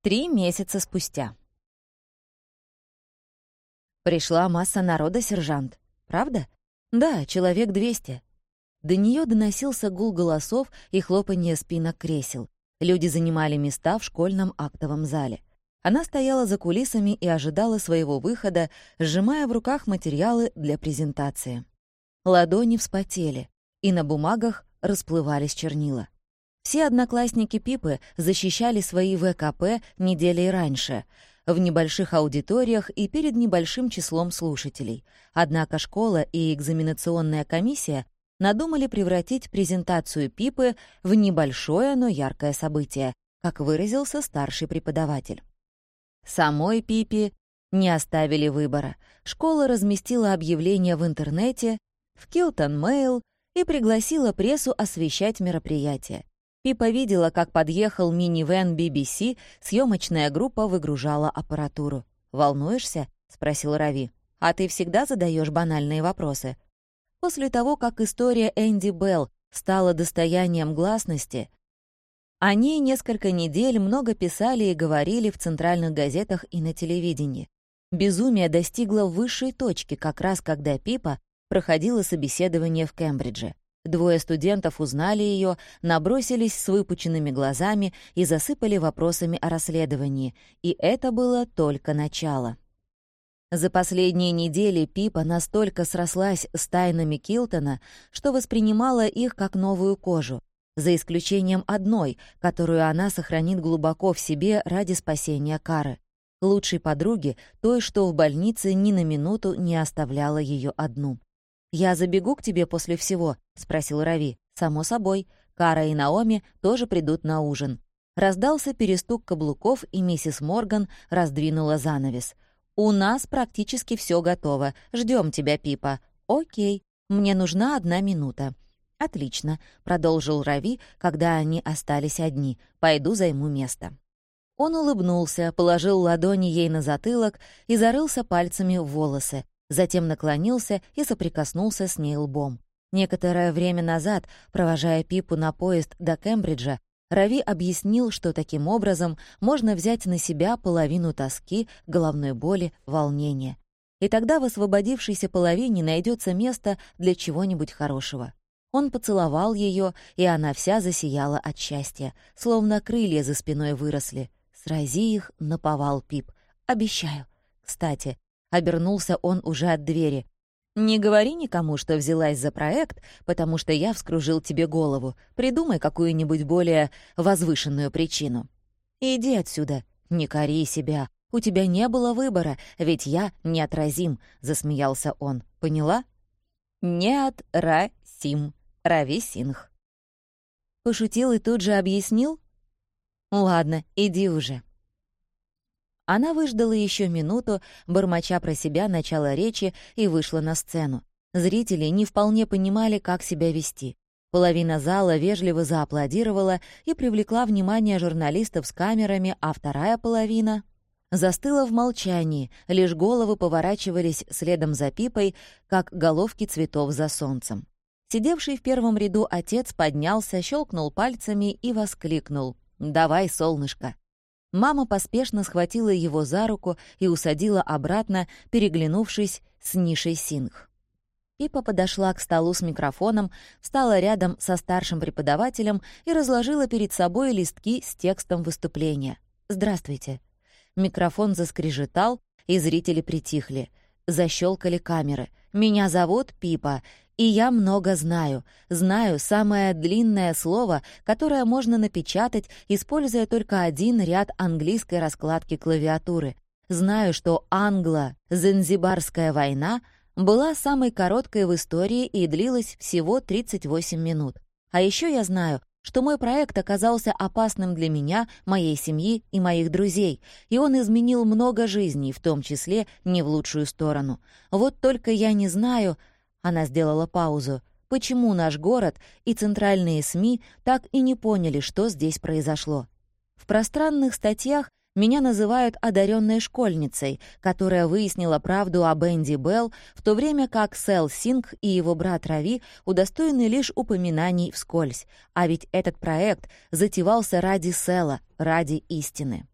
Три месяца спустя. Пришла масса народа, сержант. Правда? Да, человек двести. До нее доносился гул голосов и хлопанье спинок кресел. Люди занимали места в школьном актовом зале. Она стояла за кулисами и ожидала своего выхода, сжимая в руках материалы для презентации. Ладони вспотели, и на бумагах расплывались чернила. Все одноклассники Пипы защищали свои ВКП недели раньше, в небольших аудиториях и перед небольшим числом слушателей. Однако школа и экзаменационная комиссия надумали превратить презентацию Пипы в небольшое, но яркое событие, как выразился старший преподаватель. Самой Пипе не оставили выбора. Школа разместила объявление в интернете, в Килтон Мэйл и пригласила прессу освещать мероприятие. Пипа видела, как подъехал мини-вэн BBC, съемочная группа выгружала аппаратуру. «Волнуешься?» — спросил Рави. «А ты всегда задаешь банальные вопросы?» После того, как история Энди Белл стала достоянием гласности, о ней несколько недель много писали и говорили в центральных газетах и на телевидении. Безумие достигло высшей точки как раз когда Пипа проходила собеседование в Кембридже. Двое студентов узнали ее, набросились с выпученными глазами и засыпали вопросами о расследовании, и это было только начало. За последние недели Пипа настолько срослась с тайнами Килтона, что воспринимала их как новую кожу, за исключением одной, которую она сохранит глубоко в себе ради спасения Кары, лучшей подруги, той, что в больнице ни на минуту не оставляла ее одну. «Я забегу к тебе после всего?» — спросил Рави. «Само собой. Кара и Наоми тоже придут на ужин». Раздался перестук каблуков, и миссис Морган раздвинула занавес. «У нас практически все готово. Ждем тебя, Пипа». «Окей. Мне нужна одна минута». «Отлично», — продолжил Рави, когда они остались одни. «Пойду займу место». Он улыбнулся, положил ладони ей на затылок и зарылся пальцами в волосы затем наклонился и соприкоснулся с ней лбом. Некоторое время назад, провожая Пипу на поезд до Кембриджа, Рави объяснил, что таким образом можно взять на себя половину тоски, головной боли, волнения. И тогда в освободившейся половине найдется место для чего-нибудь хорошего. Он поцеловал ее, и она вся засияла от счастья, словно крылья за спиной выросли. «Срази их, наповал Пип. Обещаю. Кстати, Обернулся он уже от двери. «Не говори никому, что взялась за проект, потому что я вскружил тебе голову. Придумай какую-нибудь более возвышенную причину. Иди отсюда, не кори себя. У тебя не было выбора, ведь я неотразим», — засмеялся он. «Поняла?» «Неотразим», — Рави Синх. Пошутил и тут же объяснил? «Ладно, иди уже». Она выждала еще минуту, бормоча про себя начало речи, и вышла на сцену. Зрители не вполне понимали, как себя вести. Половина зала вежливо зааплодировала и привлекла внимание журналистов с камерами, а вторая половина застыла в молчании, лишь головы поворачивались следом за Пипой, как головки цветов за солнцем. Сидевший в первом ряду отец поднялся, щелкнул пальцами и воскликнул «Давай, солнышко!» Мама поспешно схватила его за руку и усадила обратно, переглянувшись с Нишей Сингх. Пипа подошла к столу с микрофоном, встала рядом со старшим преподавателем и разложила перед собой листки с текстом выступления. «Здравствуйте». Микрофон заскрежетал, и зрители притихли. Защелкали камеры. «Меня зовут Пипа, и я много знаю. Знаю самое длинное слово, которое можно напечатать, используя только один ряд английской раскладки клавиатуры. Знаю, что англо-занзибарская война была самой короткой в истории и длилась всего 38 минут. А еще я знаю, что мой проект оказался опасным для меня, моей семьи и моих друзей, и он изменил много жизней, в том числе не в лучшую сторону. Вот только я не знаю, она сделала паузу. Почему наш город и центральные СМИ так и не поняли, что здесь произошло? В пространных статьях меня называют одаренной школьницей, которая выяснила правду об Энди Белл, в то время как Сэл Синг и его брат Рави удостоены лишь упоминаний вскользь. А ведь этот проект затевался ради Сэла, ради истины.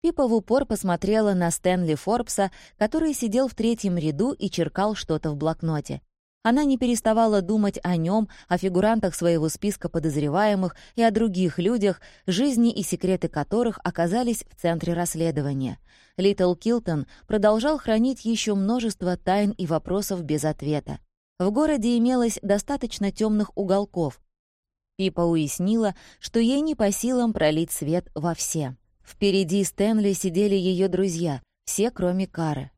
Пипа в упор посмотрела на Стэнли Форбса, который сидел в третьем ряду и черкал что-то в блокноте. Она не переставала думать о нем, о фигурантах своего списка подозреваемых и о других людях, жизни и секреты которых оказались в центре расследования. Литл Килтон продолжал хранить еще множество тайн и вопросов без ответа. В городе имелось достаточно темных уголков. Пипа уяснила, что ей не по силам пролить свет во все. Впереди Стэнли сидели ее друзья, все кроме Кары.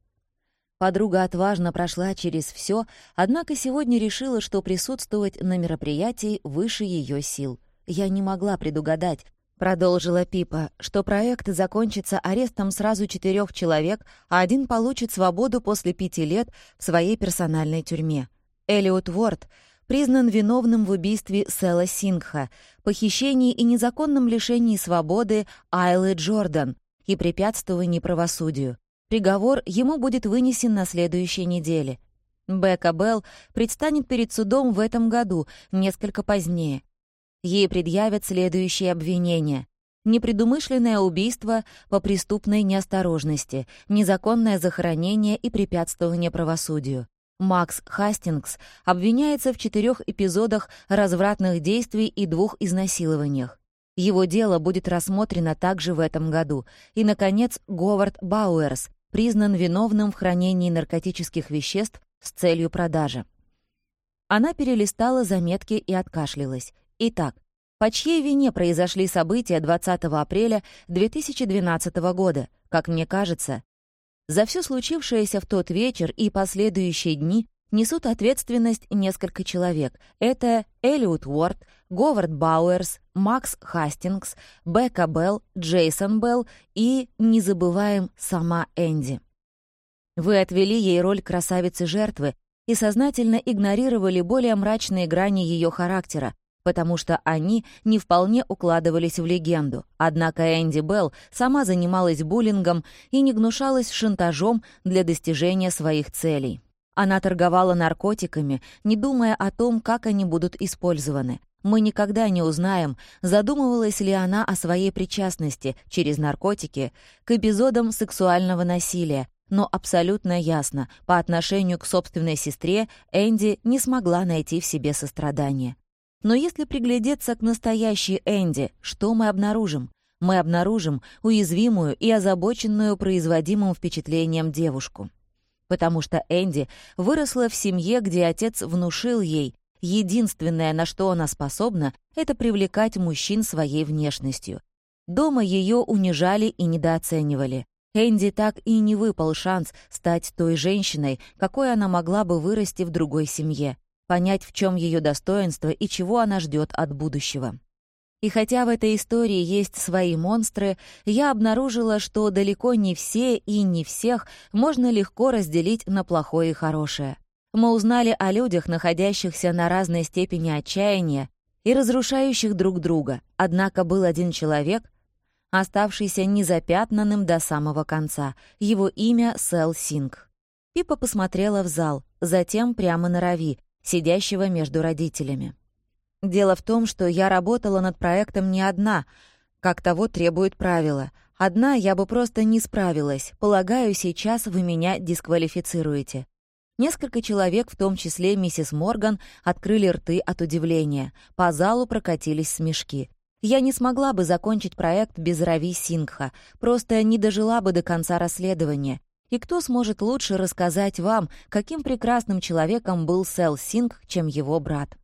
Подруга отважно прошла через все, однако сегодня решила, что присутствовать на мероприятии выше ее сил. «Я не могла предугадать», — продолжила Пипа, «что проект закончится арестом сразу четырех человек, а один получит свободу после пяти лет в своей персональной тюрьме. Элиот Уорд признан виновным в убийстве Сэла Сингха, похищении и незаконном лишении свободы Айлы Джордан и препятствовании правосудию. Приговор ему будет вынесен на следующей неделе. Бека Белл предстанет перед судом в этом году, несколько позднее. Ей предъявят следующие обвинения. Непредумышленное убийство по преступной неосторожности, незаконное захоронение и препятствование правосудию. Макс Хастингс обвиняется в четырех эпизодах развратных действий и двух изнасилованиях. Его дело будет рассмотрено также в этом году. И, наконец, Говард Бауэрс, признан виновным в хранении наркотических веществ с целью продажи. Она перелистала заметки и откашлялась. Итак, по чьей вине произошли события 20 апреля 2012 года? Как мне кажется, за все случившееся в тот вечер и последующие дни несут ответственность несколько человек. Это Элиот Уорд, Говард Бауэрс, Макс Хастингс, Бека Белл, Джейсон Белл и, не забываем, сама Энди. Вы отвели ей роль красавицы-жертвы и сознательно игнорировали более мрачные грани ее характера, потому что они не вполне укладывались в легенду. Однако Энди Белл сама занималась буллингом и не гнушалась шантажом для достижения своих целей. Она торговала наркотиками, не думая о том, как они будут использованы. Мы никогда не узнаем, задумывалась ли она о своей причастности через наркотики к эпизодам сексуального насилия, но абсолютно ясно, по отношению к собственной сестре Энди не смогла найти в себе сострадание. Но если приглядеться к настоящей Энди, что мы обнаружим? Мы обнаружим уязвимую и озабоченную производимым впечатлением девушку потому что Энди выросла в семье, где отец внушил ей, единственное, на что она способна, это привлекать мужчин своей внешностью. Дома ее унижали и недооценивали. Энди так и не выпал шанс стать той женщиной, какой она могла бы вырасти в другой семье, понять, в чем ее достоинство и чего она ждет от будущего. И хотя в этой истории есть свои монстры, я обнаружила, что далеко не все и не всех можно легко разделить на плохое и хорошее. Мы узнали о людях, находящихся на разной степени отчаяния и разрушающих друг друга, однако был один человек, оставшийся незапятнанным до самого конца. Его имя Сэл Синг. Пипа посмотрела в зал, затем прямо на Рави, сидящего между родителями. Дело в том, что я работала над проектом не одна, как того требует правила. Одна я бы просто не справилась. Полагаю, сейчас вы меня дисквалифицируете. Несколько человек, в том числе миссис Морган, открыли рты от удивления. По залу прокатились смешки. Я не смогла бы закончить проект без Рави Сингха, просто не дожила бы до конца расследования. И кто сможет лучше рассказать вам, каким прекрасным человеком был Сэл Сингх, чем его брат?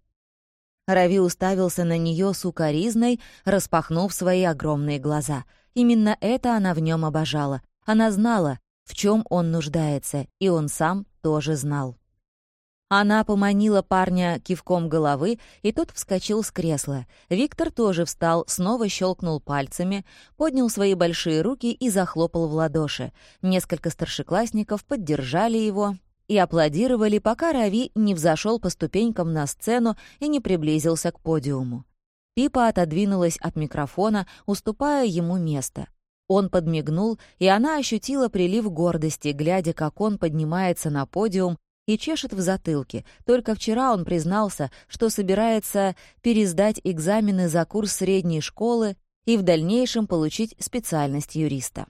Рави уставился на нее сукоризной, распахнув свои огромные глаза. Именно это она в нем обожала. Она знала, в чем он нуждается, и он сам тоже знал. Она поманила парня кивком головы, и тот вскочил с кресла. Виктор тоже встал, снова щелкнул пальцами, поднял свои большие руки и захлопал в ладоши. Несколько старшеклассников поддержали его, и аплодировали, пока Рави не взошел по ступенькам на сцену и не приблизился к подиуму. Пипа отодвинулась от микрофона, уступая ему место. Он подмигнул, и она ощутила прилив гордости, глядя, как он поднимается на подиум и чешет в затылке. Только вчера он признался, что собирается пересдать экзамены за курс средней школы и в дальнейшем получить специальность юриста.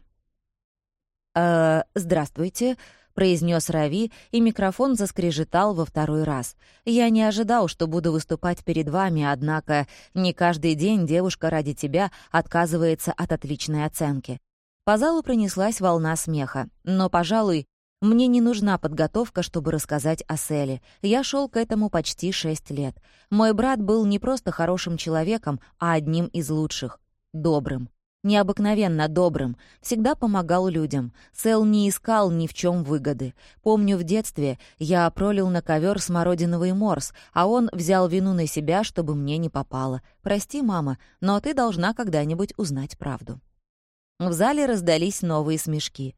«Э, здравствуйте», — произнес Рави, и микрофон заскрежетал во второй раз. «Я не ожидал, что буду выступать перед вами, однако не каждый день девушка ради тебя отказывается от отличной оценки». По залу пронеслась волна смеха, но, пожалуй, мне не нужна подготовка, чтобы рассказать о Селе. Я шел к этому почти шесть лет. Мой брат был не просто хорошим человеком, а одним из лучших. Добрым. Необыкновенно добрым. Всегда помогал людям. Сэл не искал ни в чем выгоды. Помню, в детстве я пролил на ковер смородиновый морс, а он взял вину на себя, чтобы мне не попало. «Прости, мама, но ты должна когда-нибудь узнать правду». В зале раздались новые смешки.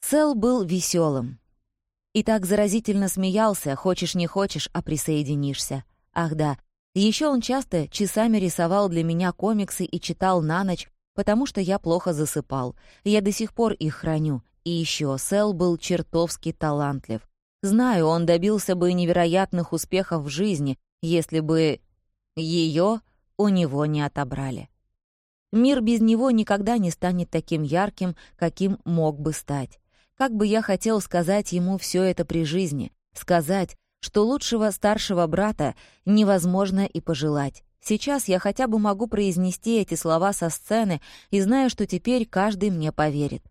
Сэл был веселым. И так заразительно смеялся, хочешь не хочешь, а присоединишься. Ах да, еще он часто часами рисовал для меня комиксы и читал на ночь, потому что я плохо засыпал. Я до сих пор их храню. И еще Сэл был чертовски талантлив. Знаю, он добился бы невероятных успехов в жизни, если бы ее у него не отобрали. Мир без него никогда не станет таким ярким, каким мог бы стать. Как бы я хотел сказать ему все это при жизни, сказать, что лучшего старшего брата невозможно и пожелать. Сейчас я хотя бы могу произнести эти слова со сцены и знаю, что теперь каждый мне поверит.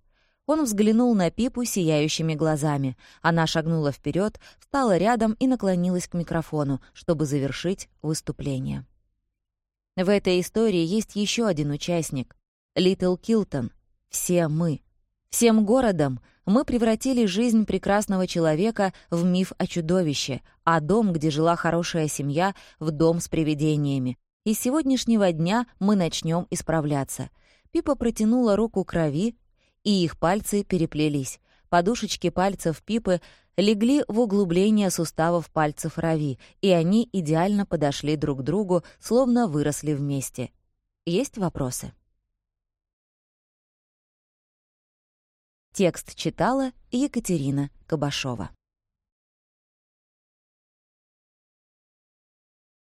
Он взглянул на Пипу сияющими глазами. Она шагнула вперед, встала рядом и наклонилась к микрофону, чтобы завершить выступление. В этой истории есть еще один участник — Литл Килтон. Все мы. Всем городом мы превратили жизнь прекрасного человека в миф о чудовище, а дом, где жила хорошая семья, в дом с привидениями. И с сегодняшнего дня мы начнем исправляться. Пипа протянула руку крови, и их пальцы переплелись. Подушечки пальцев Пипы легли в углубление суставов пальцев Рави, и они идеально подошли друг к другу, словно выросли вместе. Есть вопросы? Текст читала Екатерина Кабашова.